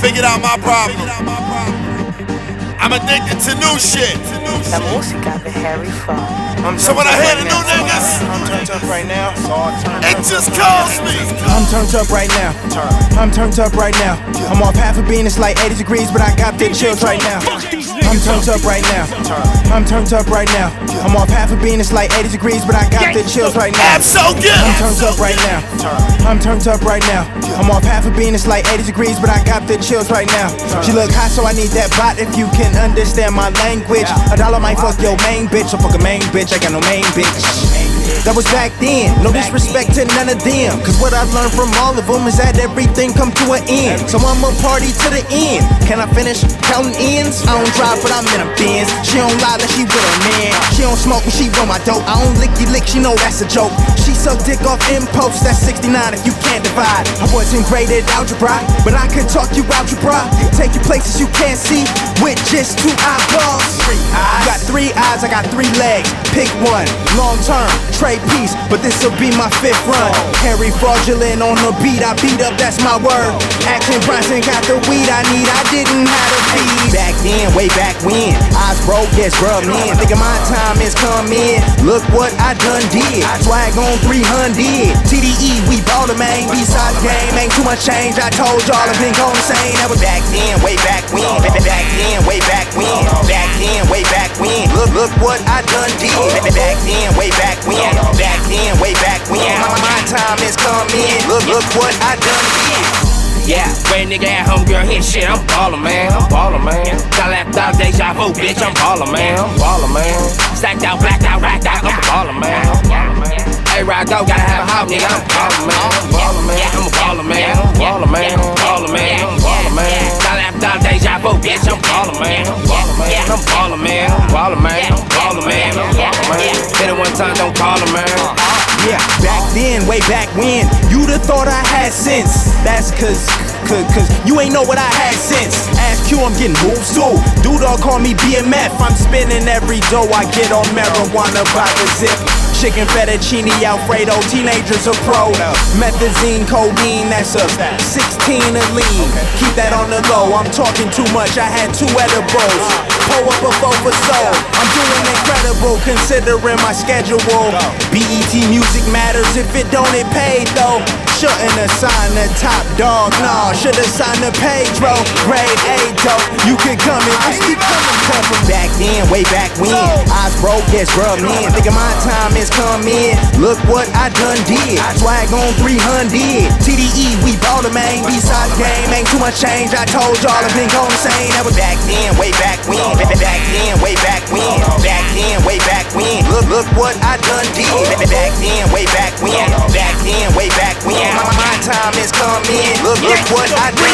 figured out my problem. I'm addicted to new shit. La música de Harry Fraud. So when I hear the new niggas, I'm turned up right now. it just calls me. I'm turned up right now. I'm turned up right now. I'm off half a bean, it's like 80 degrees, but I got the chills right now. I'm turned up right now. I'm turned up right now. I'm off half a bean, it's like 80 degrees, but I got the chills right now. I'm so good. I'm turned up right now. I'm turned up right now. I'm off half a bean, it's like 80 degrees, but I got the chills right now. She look hot, so I need that bot if you can understand my language. A dollar might fuck your main bitch, or fuck a main bitch, I got no main bitch. That was back then, no disrespect to none of them. Cause what I learned from all of them is that everything come to an end. So I'ma party to the end. Can I finish counting ends? I don't drive, but I'm in a Benz. She don't lie that she with a man. She don't smoke when she want my dope. I don't lick licky lick, she know that's a joke. She suck dick off impulse, that's 69 if you can't divide. I wasn't great at algebra, but I could talk you algebra. Take you places you can't see with just two eyeballs. You got three eyes, I got three legs. Pick one, long term, trade peace, but this'll be my fifth run. Harry fraudulent on the beat, I beat up, that's my word. Action Bronson got the weed I need, I didn't have to feed. Back then, way back when, eyes broke, yes, grub men. Thinking my time is coming. Look what I done did. I swag on 300. The main. B-side game, ain't too much change. I told y'all I've been going insane. That was back then, way back when. Back then, way back when. Back then, way back when. Look, look what I done did. Back then, way back when. Back then, way back when. My, my time is coming. Look, look what I done did. Yeah, red nigga at home, girl, hit shit. I'm ballin', man. I'm ballin', man. Got left out, deja vu, bitch. I'm ballin', man. I'm ballin', man. Stacked out, blacked out, racked out. I'm ballin', man. I'm ballin', man. Hey, ride go, gotta have a house, nigga. I'm ballin', man. I'm ballin', man. I'm a ballin', man. I'm ballin', man. I'm ballin', man. I'm ballin', man. Got left out, deja vu, bitch. I'm ballin', man. I'm ballin', man. I'm ballin', man. I'm ballin', man. I'm ballin', man. I'm ballin', man. Hit it one time, don't call him, man. Yeah, back then, way back when, you'd have thought I had sense. That's cause, cause, cause you ain't know what I had since. Ask I'm getting moves too. Dude, all call me BMF. I'm spinning every dough I get on marijuana by the zip. Chicken fettuccine, Alfredo, teenagers a pro. Methazine, codeine, that's a 16 a lean. Keep that on the low, I'm talking too much. I had two edibles. Pull up a four for soul. I'm doing incredible considering my schedule. BET music matters if it don't, it paid though. Shouldn't assign the top dog, nah. Should've signed the page, bro. Grade A, dope. You could come in, I keep coming, from back then, way back when. Eyes broke, yes, rub in. Thinking my time is coming. Look what I done did. I swag on 300. TDE, we ball the main. B-side game, ain't too much change. I told y'all I've been going insane. That was back then, way back when. Back then, way back when. Back then, way back when. Look, look what I done did. Back then, way back when. Back what I did.